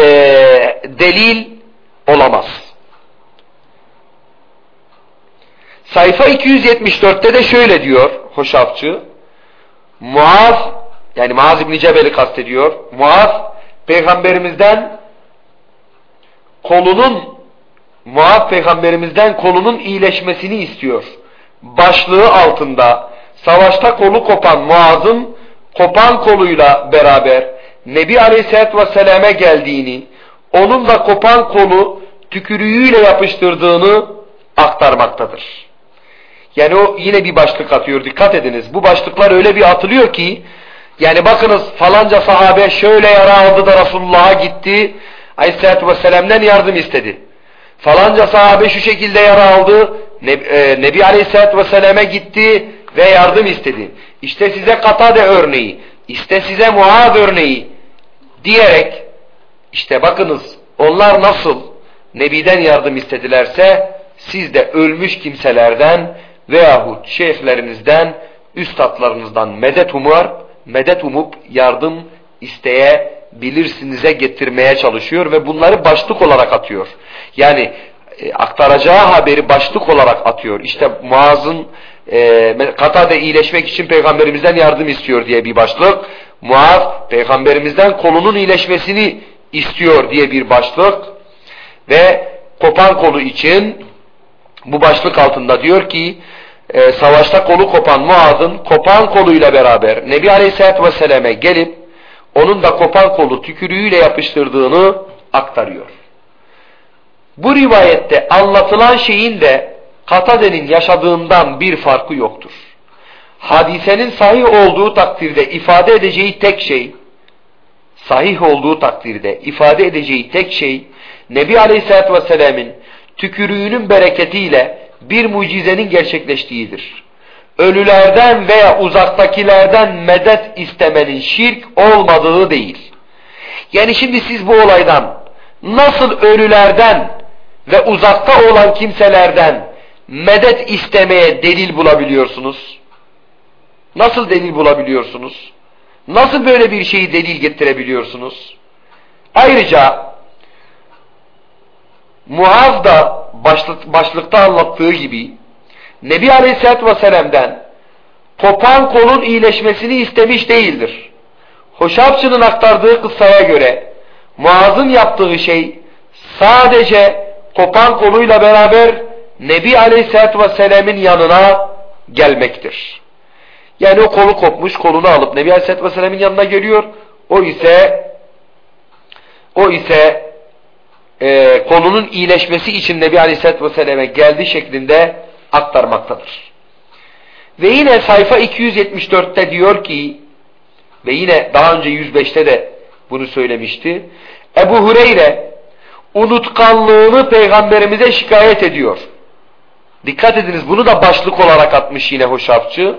delil olamaz. Sayfa 274'te de şöyle diyor Hoşafçı. Muaz yani Muaz İbni Cebel'i kastediyor. Muaz peygamberimizden kolunun Muaz peygamberimizden kolunun iyileşmesini istiyor. Başlığı altında savaşta kolu kopan Muaz'ın kopan koluyla beraber Nebi Aleyhisselatü Vesselam'e geldiğini, onun da kopan kolu tükürüğüyle yapıştırdığını aktarmaktadır. Yani o yine bir başlık atıyor. Dikkat ediniz. Bu başlıklar öyle bir atılıyor ki yani bakınız falanca sahabe şöyle yara aldı da Resulullah'a gitti. Aleyhisselatü Vesselam'dan yardım istedi. Falanca sahabe şu şekilde yara aldı. E, Nebi Aleyhisselatü Vesselam'e gitti ve yardım istedi. İşte size Katade örneği, işte size Muaz örneği diyerek işte bakınız onlar nasıl Nebi'den yardım istedilerse siz de ölmüş kimselerden veyahut şeyhlerinizden, üstadlarınızdan medet umar, medet umup yardım isteyebilirsinize getirmeye çalışıyor ve bunları başlık olarak atıyor. Yani e, aktaracağı haberi başlık olarak atıyor. İşte Muaz'ın e, Katade iyileşmek için peygamberimizden yardım istiyor diye bir başlık. Muaz peygamberimizden kolunun iyileşmesini istiyor diye bir başlık. Ve kopan kolu için bu başlık altında diyor ki e, savaşta kolu kopan Muaz'ın kopan koluyla beraber Nebi Aleyhisselatü Vesselam'e gelip onun da kopan kolu tükürüğüyle yapıştırdığını aktarıyor. Bu rivayette anlatılan şeyin de Katade'nin yaşadığından bir farkı yoktur. Hadisenin sahih olduğu takdirde ifade edeceği tek şey sahih olduğu takdirde ifade edeceği tek şey Nebi Aleyhisselatü Vesselam'ın tükürüğünün bereketiyle bir mucizenin gerçekleştiğidir. Ölülerden veya uzaktakilerden medet istemenin şirk olmadığı değil. Yani şimdi siz bu olaydan nasıl ölülerden ve uzakta olan kimselerden medet istemeye delil bulabiliyorsunuz? Nasıl delil bulabiliyorsunuz? Nasıl böyle bir şeyi delil getirebiliyorsunuz? Ayrıca Muaz da başlık, başlıkta anlattığı gibi Nebi Aleyhisselatü Vesselam'dan kopan kolun iyileşmesini istemiş değildir. Hoşafçı'nın aktardığı kıssaya göre Muaz'ın yaptığı şey sadece kopan koluyla beraber Nebi Aleyhisselatü Vesselam'ın yanına gelmektir. Yani o kolu kopmuş, kolunu alıp Nebi Aleyhisselatü Vesselam'ın yanına geliyor. O ise o ise e, konunun iyileşmesi için Nebi Aleyhisselatü Vesselam'e geldi şeklinde aktarmaktadır. Ve yine sayfa 274'te diyor ki ve yine daha önce 105'te de bunu söylemişti. Ebu Hureyre unutkanlığını peygamberimize şikayet ediyor. Dikkat ediniz bunu da başlık olarak atmış yine hoşafçı.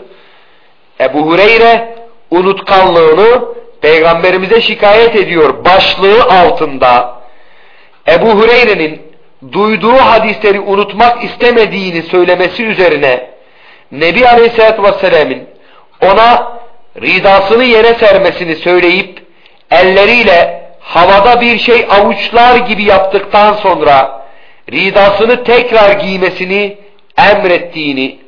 Ebu Hureyre unutkanlığını peygamberimize şikayet ediyor başlığı altında. Ebu Hureyre'nin duyduğu hadisleri unutmak istemediğini söylemesi üzerine Nebi Aleyhisselatü Vesselam'ın ona ridasını yere sermesini söyleyip elleriyle havada bir şey avuçlar gibi yaptıktan sonra ridasını tekrar giymesini emrettiğini,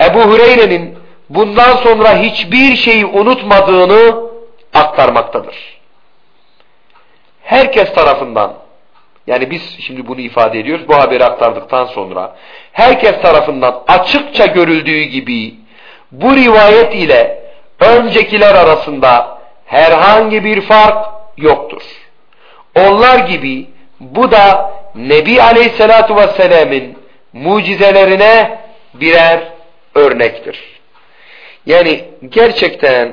Ebu Hureyre'nin bundan sonra hiçbir şeyi unutmadığını aktarmaktadır. Herkes tarafından yani biz şimdi bunu ifade ediyoruz bu haberi aktardıktan sonra herkes tarafından açıkça görüldüğü gibi bu rivayet ile öncekiler arasında herhangi bir fark yoktur. Onlar gibi bu da Nebi Aleyhisselatu Vesselam'ın mucizelerine birer örnektir. Yani gerçekten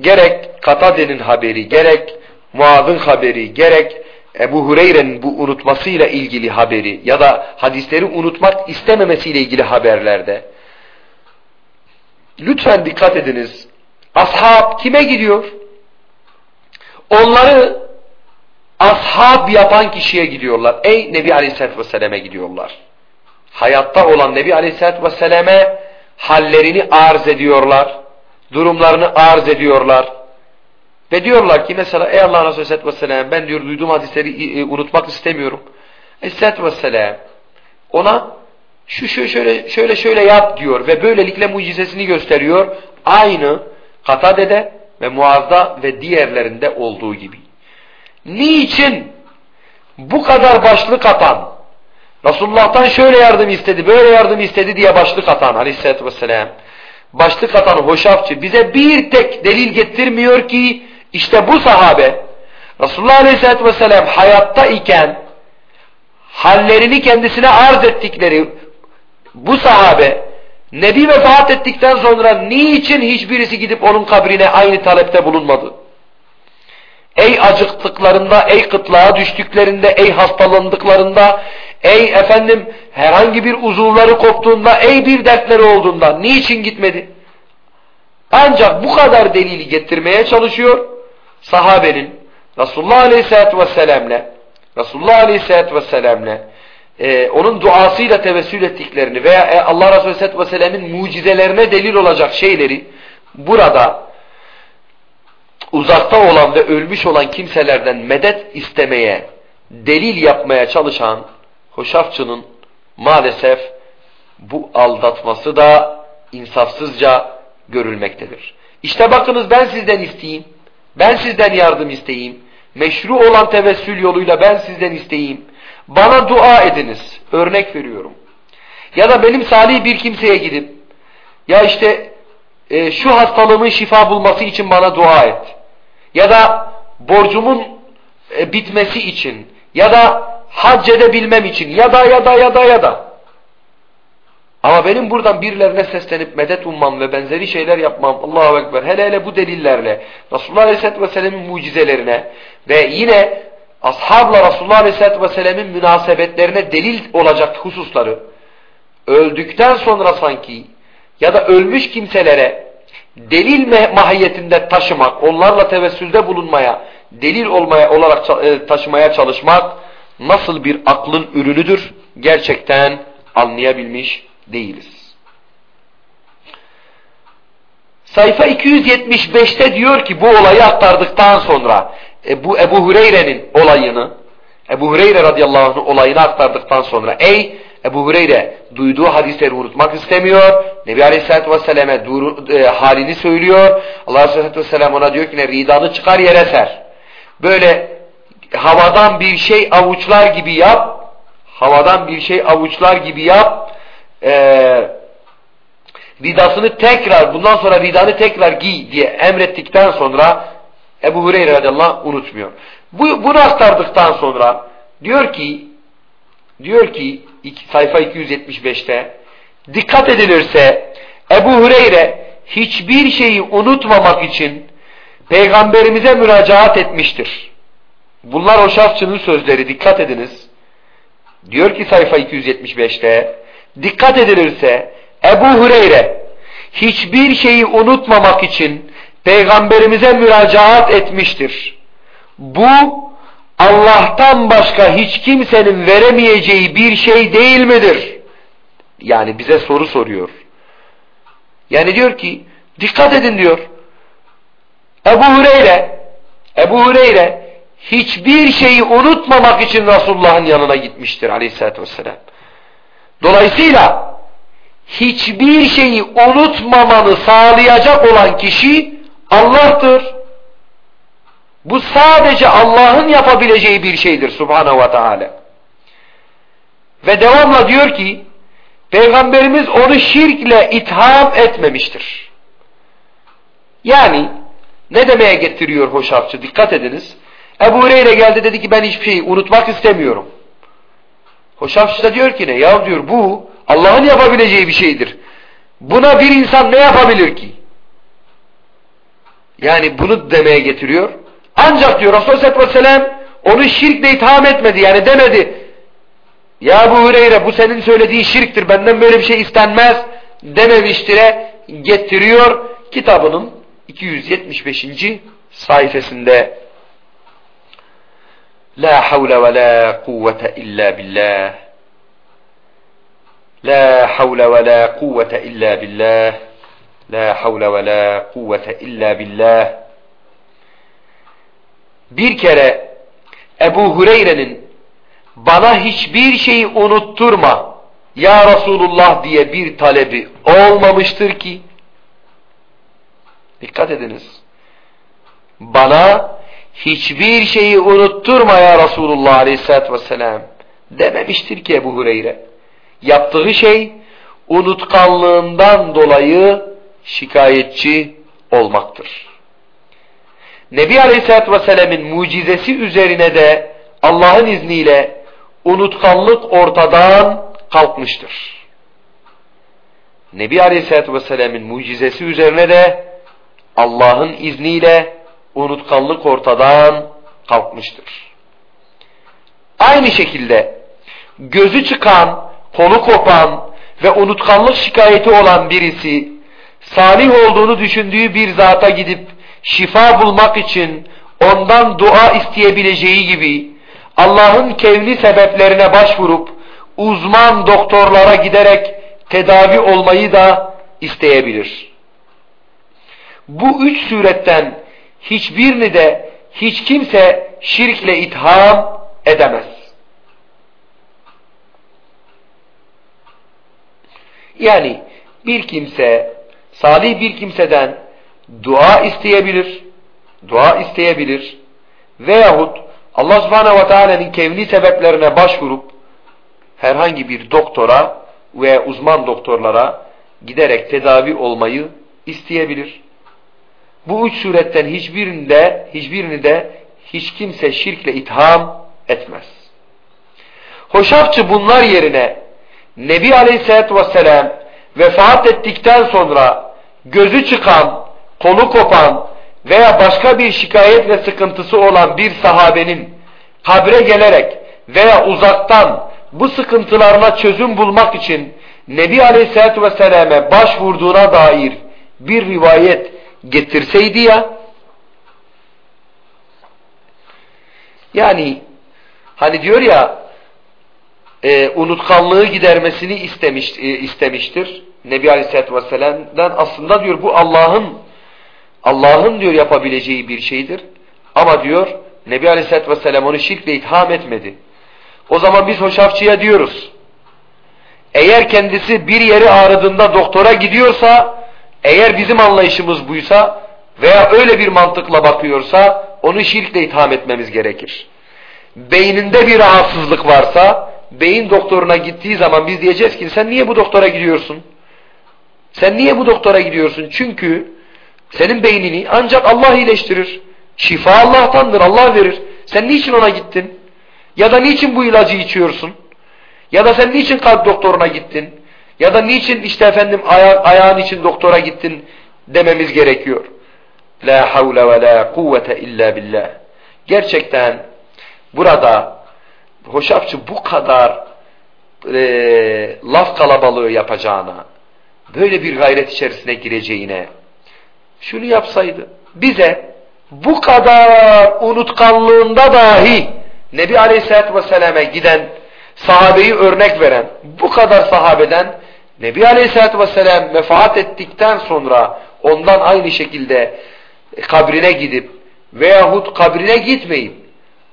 gerek Katade'nin haberi, gerek Muad'ın haberi, gerek Ebu Hureyre'nin bu unutmasıyla ilgili haberi ya da hadisleri unutmak istememesiyle ilgili haberlerde lütfen dikkat ediniz. Ashab kime gidiyor? Onları ashab yapan kişiye gidiyorlar. Ey Nebi Aleyhisselatü Vesselam'e gidiyorlar. Hayatta olan Nebi Aleyhisselatü Vesselam'e hallerini arz ediyorlar. Durumlarını arz ediyorlar. Ve diyorlar ki mesela ey Allah Resulü Aleyhisselatü Vesselam ben diyor duyduğum hadisleri unutmak istemiyorum. Aleyhisselatü Vesselam ona şu şöyle şöyle şöyle yap diyor ve böylelikle mucizesini gösteriyor. Aynı Katade'de ve Muaz'da ve diğerlerinde olduğu gibi. Niçin bu kadar başlık atan Resulullah'tan şöyle yardım istedi, böyle yardım istedi diye başlık atan aleyhissalatü vesselam. Başlık atan hoşafçı bize bir tek delil getirmiyor ki işte bu sahabe Resulullah aleyhissalatü vesselam hayatta iken hallerini kendisine arz ettikleri bu sahabe Nebi vefat ettikten sonra niçin hiçbirisi gidip onun kabrine aynı talepte bulunmadı? Ey acıktıklarında, ey kıtlığa düştüklerinde, ey hastalandıklarında, ey efendim herhangi bir uzuvları koptuğunda, ey bir dertleri olduğunda niçin gitmedi? Ancak bu kadar delili getirmeye çalışıyor sahabenin Resulullah Aleyhisselatü Vesselam'le Resulullah Aleyhisselatü Vesselam'le e, onun duasıyla tevessül ettiklerini veya e, Allah Resulü Aleyhisselatü Vesselam'ın mucizelerine delil olacak şeyleri burada uzakta olan ve ölmüş olan kimselerden medet istemeye, delil yapmaya çalışan hoşafçının maalesef bu aldatması da insafsızca görülmektedir. İşte bakınız ben sizden isteyeyim, ben sizden yardım isteyeyim, meşru olan tevessül yoluyla ben sizden isteyeyim, bana dua ediniz, örnek veriyorum. Ya da benim salih bir kimseye gidip, ya işte e, şu hastalığımın şifa bulması için bana dua et ya da borcumun e, bitmesi için ya da hac edebilmem için. Ya da ya da ya da ya da. Ama benim buradan birilerine seslenip medet ummam ve benzeri şeyler yapmam Allahu Ekber hele hele bu delillerle Resulullah Aleyhisselatü Vesselam'ın mucizelerine ve yine ashabla Resulullah Aleyhisselatü Vesselam'ın münasebetlerine delil olacak hususları öldükten sonra sanki ya da ölmüş kimselere delil mahiyetinde taşımak, onlarla tevessülde bulunmaya, delil olmaya olarak e, taşımaya çalışmak nasıl bir aklın ürünüdür gerçekten anlayabilmiş değiliz. Sayfa 275'te diyor ki bu olayı aktardıktan sonra e, bu Ebu Hureyre'nin olayını Ebu Hureyre radıyallahu anh olayını aktardıktan sonra ey Ebu Hureyre duyduğu hadisleri unutmak istemiyor. Nebi Aleyhisselatü Vesselam'e e, halini söylüyor. Allah Aleyhisselatü Vesselam ona diyor ki ne ridanı çıkar yere ser. Böyle havadan bir şey avuçlar gibi yap. Havadan bir şey avuçlar gibi yap. Ee, ridasını tekrar bundan sonra ridanı tekrar giy diye emrettikten sonra Ebu Hureyre radıyallahu anh unutmuyor. Bu, bunu aktardıktan sonra diyor ki diyor ki sayfa 275'te dikkat edilirse Ebu Hureyre hiçbir şeyi unutmamak için peygamberimize müracaat etmiştir. Bunlar o şahsçının sözleri dikkat ediniz. Diyor ki sayfa 275'te dikkat edilirse Ebu Hureyre hiçbir şeyi unutmamak için peygamberimize müracaat etmiştir. Bu Allah'tan başka hiç kimsenin veremeyeceği bir şey değil midir? Yani bize soru soruyor. Yani diyor ki dikkat edin diyor. Ebu Hureyre Ebu Hureyre hiçbir şeyi unutmamak için Resulullah'ın yanına gitmiştir aleyhissalatü vesselam. Dolayısıyla hiçbir şeyi unutmamanı sağlayacak olan kişi Allah'tır. Bu sadece Allah'ın yapabileceği bir şeydir subhanahu ve teala. Ve devamla diyor ki Peygamberimiz onu şirkle itham etmemiştir. Yani ne demeye getiriyor hoşafçı dikkat ediniz. Ebu Hureyre geldi dedi ki ben hiçbir şeyi unutmak istemiyorum. Hoşafçı da diyor ki ne? Ya diyor bu Allah'ın yapabileceği bir şeydir. Buna bir insan ne yapabilir ki? Yani bunu demeye getiriyor. Ancak diyor Resulullah sallallahu aleyhi ve sellem onu şirkle itham etmedi. Yani demedi. Ya bu Hureyre bu senin söylediğin şirktir. Benden böyle bir şey istenmez dememiştire getiriyor. Kitabının 275. sayfasında La kuvvete illa billah. La havle ve la kuvvete illa billah. La havle ve la kuvvete illa billah. Bir kere Ebu Hureyre'nin bana hiçbir şeyi unutturma ya Resulullah diye bir talebi olmamıştır ki. Dikkat ediniz. Bana hiçbir şeyi unutturma ya Resulullah aleyhissalatü vesselam dememiştir ki Ebu Hureyre yaptığı şey unutkanlığından dolayı şikayetçi olmaktır. Nebi Aleyhisselatü Vesselam'ın mucizesi üzerine de Allah'ın izniyle unutkanlık ortadan kalkmıştır. Nebi Aleyhisselatü Vesselam'ın mucizesi üzerine de Allah'ın izniyle unutkanlık ortadan kalkmıştır. Aynı şekilde gözü çıkan, kolu kopan ve unutkanlık şikayeti olan birisi salih olduğunu düşündüğü bir zata gidip şifa bulmak için ondan dua isteyebileceği gibi Allah'ın kevni sebeplerine başvurup uzman doktorlara giderek tedavi olmayı da isteyebilir. Bu üç suretten hiçbirini de hiç kimse şirkle itham edemez. Yani bir kimse, salih bir kimseden dua isteyebilir, dua isteyebilir veyahut Allah subhanehu ve teala'nın kevni sebeplerine başvurup herhangi bir doktora ve uzman doktorlara giderek tedavi olmayı isteyebilir. Bu üç suretten hiçbirinde, hiçbirini de hiç kimse şirkle itham etmez. Hoşafçı bunlar yerine Nebi Aleyhisselatü Vesselam vefat ettikten sonra gözü çıkan, kolu kopan veya başka bir şikayet ve sıkıntısı olan bir sahabenin kabre gelerek veya uzaktan bu sıkıntılarına çözüm bulmak için Nebi Aleyhisselatü Vesselam'e başvurduğuna dair bir rivayet getirseydi ya yani hani diyor ya e, unutkanlığı gidermesini istemiş, e, istemiştir. Nebi Aleyhisselatü Vesselam'dan aslında diyor bu Allah'ın Allah'ın diyor yapabileceği bir şeydir. Ama diyor Nebi Aleyhisselatü Vesselam onu şirkle itham etmedi. O zaman biz hoşafçıya diyoruz. Eğer kendisi bir yeri ağrıdığında doktora gidiyorsa, eğer bizim anlayışımız buysa veya öyle bir mantıkla bakıyorsa onu şirkle itham etmemiz gerekir. Beyninde bir rahatsızlık varsa beyin doktoruna gittiği zaman biz diyeceğiz ki sen niye bu doktora gidiyorsun? Sen niye bu doktora gidiyorsun? Çünkü senin beynini ancak Allah iyileştirir. Şifa Allah'tandır, Allah verir. Sen niçin ona gittin? Ya da niçin bu ilacı içiyorsun? Ya da sen niçin kalp doktoruna gittin? Ya da niçin işte efendim aya ayağın için doktora gittin dememiz gerekiyor. La havle ve la kuvvete illa billah. Gerçekten burada hoşafçı bu kadar e, laf kalabalığı yapacağına, böyle bir gayret içerisine gireceğine, şunu yapsaydı, bize bu kadar unutkanlığında dahi Nebi Aleyhisselatü Vesselam'e giden sahabeyi örnek veren bu kadar sahabeden Nebi Aleyhisselatü Vesselam vefat ettikten sonra ondan aynı şekilde kabrine gidip veyahut kabrine gitmeyip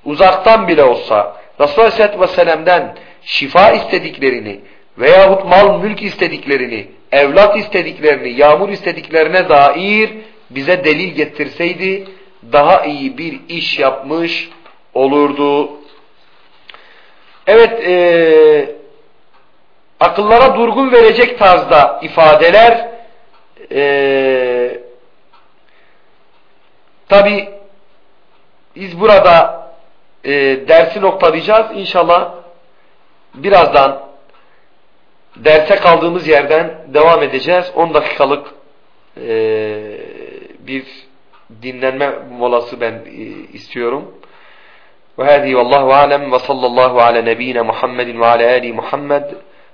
uzaktan bile olsa Resulullah Aleyhisselatü Vesselam'dan şifa istediklerini veyahut mal mülk istediklerini, evlat istediklerini, yağmur istediklerine dair bize delil getirseydi daha iyi bir iş yapmış olurdu. Evet, e, akıllara durgun verecek tarzda ifadeler e, tabi biz burada e, dersi noktalayacağız. İnşallah birazdan derse kaldığımız yerden devam edeceğiz. 10 dakikalık e, bir dinlenme molası ben e, istiyorum. وهذه والله أعلم وصلى الله على نبينا محمد وعلى آل محمد